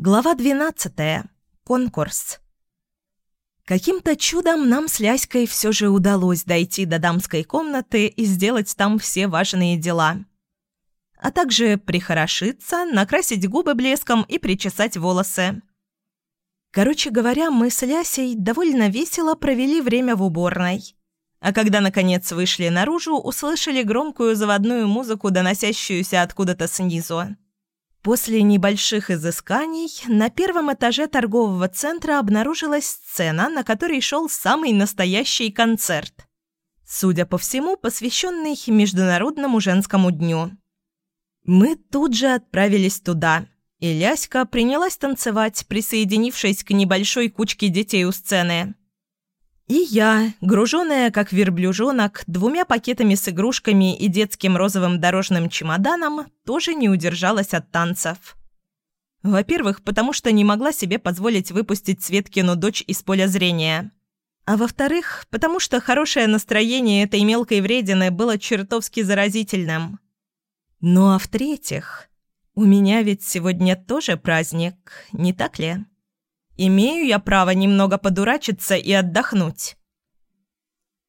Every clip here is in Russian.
Глава 12. Конкурс. Каким-то чудом нам с Ляськой все же удалось дойти до дамской комнаты и сделать там все важные дела. А также прихорошиться, накрасить губы блеском и причесать волосы. Короче говоря, мы с Лясей довольно весело провели время в уборной. А когда, наконец, вышли наружу, услышали громкую заводную музыку, доносящуюся откуда-то снизу. После небольших изысканий на первом этаже торгового центра обнаружилась сцена, на которой шел самый настоящий концерт. Судя по всему, посвященный Международному женскому дню. Мы тут же отправились туда, и Ляська принялась танцевать, присоединившись к небольшой кучке детей у сцены. И я, груженная как верблюжонок, двумя пакетами с игрушками и детским розовым дорожным чемоданом, тоже не удержалась от танцев. Во-первых, потому что не могла себе позволить выпустить Светкину дочь из поля зрения. А во-вторых, потому что хорошее настроение этой мелкой вредины было чертовски заразительным. Ну а в-третьих, у меня ведь сегодня тоже праздник, не так ли? Имею я право немного подурачиться и отдохнуть.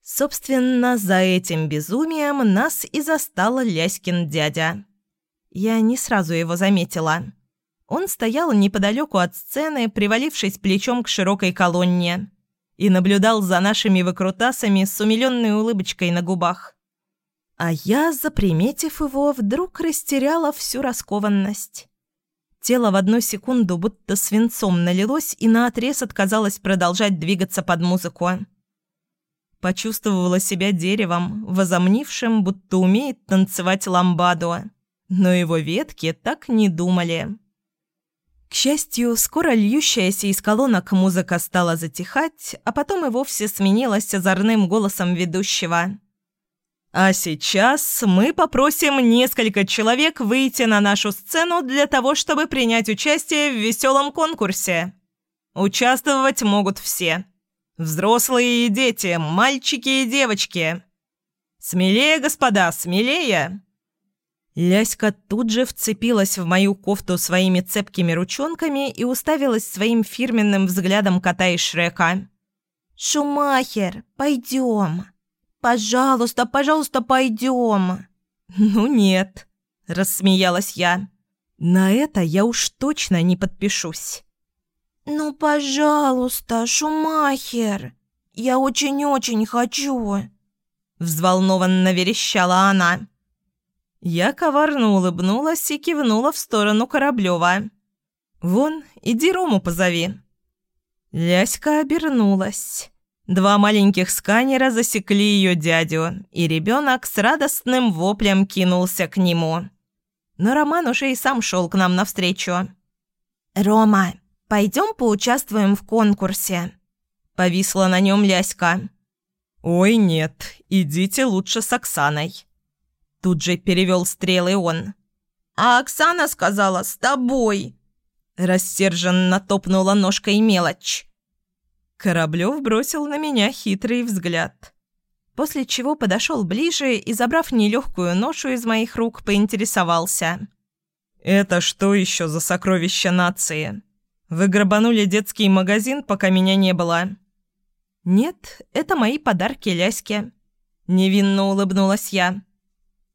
Собственно, за этим безумием нас и застал Ляськин дядя. Я не сразу его заметила. Он стоял неподалеку от сцены, привалившись плечом к широкой колонне, и наблюдал за нашими выкрутасами с умиленной улыбочкой на губах. А я, заприметив его, вдруг растеряла всю раскованность. Тело в одну секунду будто свинцом налилось и наотрез отказалось продолжать двигаться под музыку. Почувствовала себя деревом, возомнившим, будто умеет танцевать ламбаду. Но его ветки так не думали. К счастью, скоро льющаяся из колонок музыка стала затихать, а потом и вовсе сменилась озорным голосом ведущего – а сейчас мы попросим несколько человек выйти на нашу сцену для того, чтобы принять участие в веселом конкурсе. Участвовать могут все. Взрослые и дети, мальчики и девочки. Смелее, господа, смелее!» Ляська тут же вцепилась в мою кофту своими цепкими ручонками и уставилась своим фирменным взглядом кота из Шрека. «Шумахер, пойдем!» «Пожалуйста, пожалуйста, пойдем!» «Ну нет», – рассмеялась я. «На это я уж точно не подпишусь». «Ну, пожалуйста, Шумахер, я очень-очень хочу», – взволнованно верещала она. Я коварно улыбнулась и кивнула в сторону Кораблёва. «Вон, иди Рому позови». Ляська обернулась. Два маленьких сканера засекли ее дядю, и ребенок с радостным воплем кинулся к нему. Но Роман уже и сам шел к нам навстречу. «Рома, пойдем поучаствуем в конкурсе?» Повисла на нем Ляська. «Ой, нет, идите лучше с Оксаной». Тут же перевел стрелы он. «А Оксана сказала, с тобой!» Рассерженно топнула ножкой мелочь. Кораблев бросил на меня хитрый взгляд. После чего подошел ближе и, забрав нелегкую ношу из моих рук, поинтересовался. «Это что еще за сокровище нации? Вы грабанули детский магазин, пока меня не было?» «Нет, это мои подарки Ляське». Невинно улыбнулась я.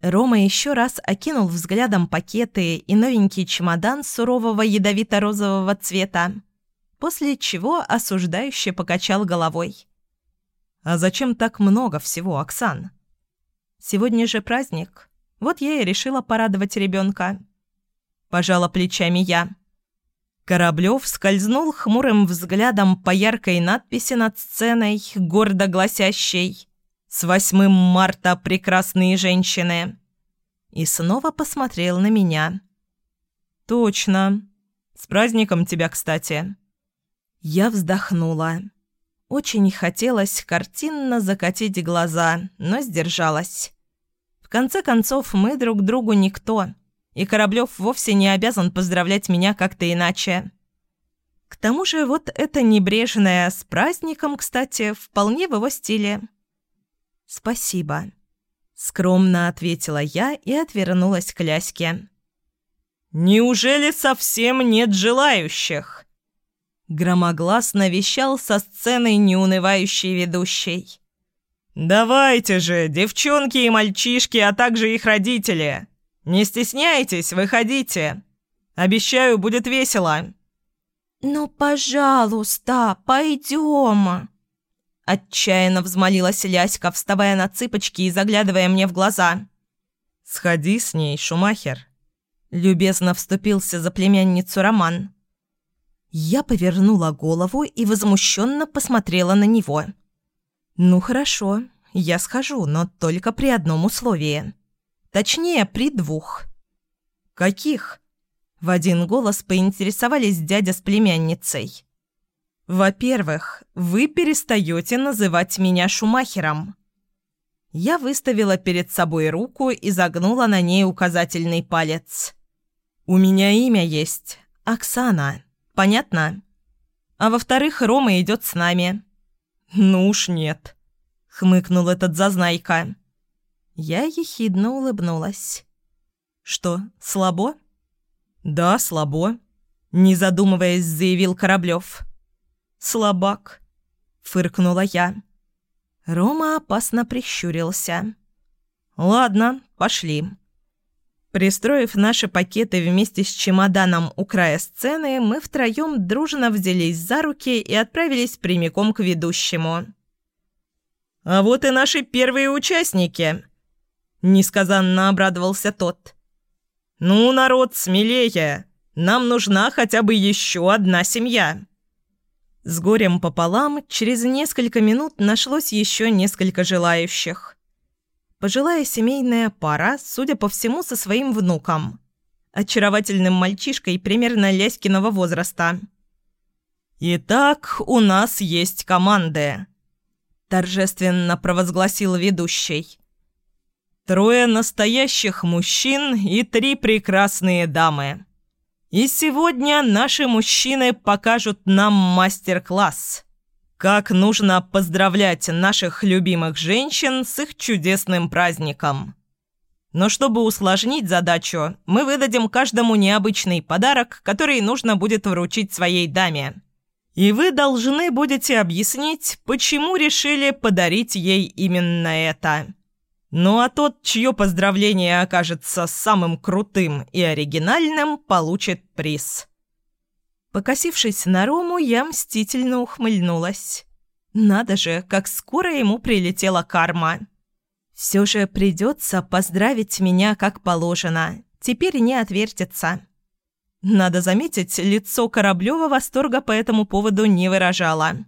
Рома еще раз окинул взглядом пакеты и новенький чемодан сурового ядовито-розового цвета после чего осуждающе покачал головой. «А зачем так много всего, Оксан?» «Сегодня же праздник. Вот я и решила порадовать ребенка». Пожала плечами я. Кораблев скользнул хмурым взглядом по яркой надписи над сценой, гордо гласящей «С 8 марта, прекрасные женщины!» и снова посмотрел на меня. «Точно. С праздником тебя, кстати!» Я вздохнула. Очень хотелось картинно закатить глаза, но сдержалась. В конце концов, мы друг другу никто, и Кораблёв вовсе не обязан поздравлять меня как-то иначе. К тому же вот это небрежное «с праздником», кстати, вполне в его стиле. «Спасибо», — скромно ответила я и отвернулась к Ляське. Неужели совсем нет желающих?» Громогласно вещал со сцены неунывающий ведущий. «Давайте же, девчонки и мальчишки, а также их родители! Не стесняйтесь, выходите! Обещаю, будет весело!» «Ну, пожалуйста, пойдем!» Отчаянно взмолилась Ляська, вставая на цыпочки и заглядывая мне в глаза. «Сходи с ней, Шумахер!» Любезно вступился за племянницу Роман. Я повернула голову и возмущенно посмотрела на него. «Ну хорошо, я схожу, но только при одном условии. Точнее, при двух». «Каких?» В один голос поинтересовались дядя с племянницей. «Во-первых, вы перестаете называть меня Шумахером». Я выставила перед собой руку и загнула на ней указательный палец. «У меня имя есть. Оксана. Понятно? А во-вторых, Рома идет с нами. «Ну уж нет», — хмыкнул этот зазнайка. Я ехидно улыбнулась. «Что, слабо?» «Да, слабо», — не задумываясь, заявил Кораблёв. «Слабак», — фыркнула я. Рома опасно прищурился. «Ладно, пошли». Пристроив наши пакеты вместе с чемоданом у края сцены, мы втроем дружно взялись за руки и отправились прямиком к ведущему. «А вот и наши первые участники!» – несказанно обрадовался тот. «Ну, народ, смелее! Нам нужна хотя бы еще одна семья!» С горем пополам через несколько минут нашлось еще несколько желающих. Пожилая семейная пара, судя по всему, со своим внуком. Очаровательным мальчишкой примерно Ляськиного возраста. «Итак, у нас есть команды», – торжественно провозгласил ведущий. «Трое настоящих мужчин и три прекрасные дамы. И сегодня наши мужчины покажут нам мастер-класс». Как нужно поздравлять наших любимых женщин с их чудесным праздником. Но чтобы усложнить задачу, мы выдадим каждому необычный подарок, который нужно будет вручить своей даме. И вы должны будете объяснить, почему решили подарить ей именно это. Ну а тот, чье поздравление окажется самым крутым и оригинальным, получит приз. Покосившись на Рому, я мстительно ухмыльнулась. Надо же, как скоро ему прилетела карма. Все же придется поздравить меня как положено. Теперь не отвертится. Надо заметить, лицо Кораблёва восторга по этому поводу не выражало.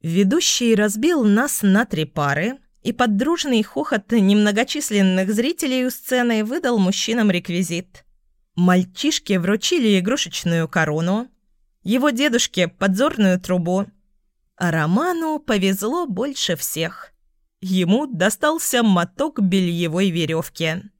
Ведущий разбил нас на три пары, и под дружный хохот немногочисленных зрителей у сцены выдал мужчинам реквизит. Мальчишки вручили игрушечную корону, его дедушке – подзорную трубу, а Роману повезло больше всех. Ему достался моток бельевой веревки –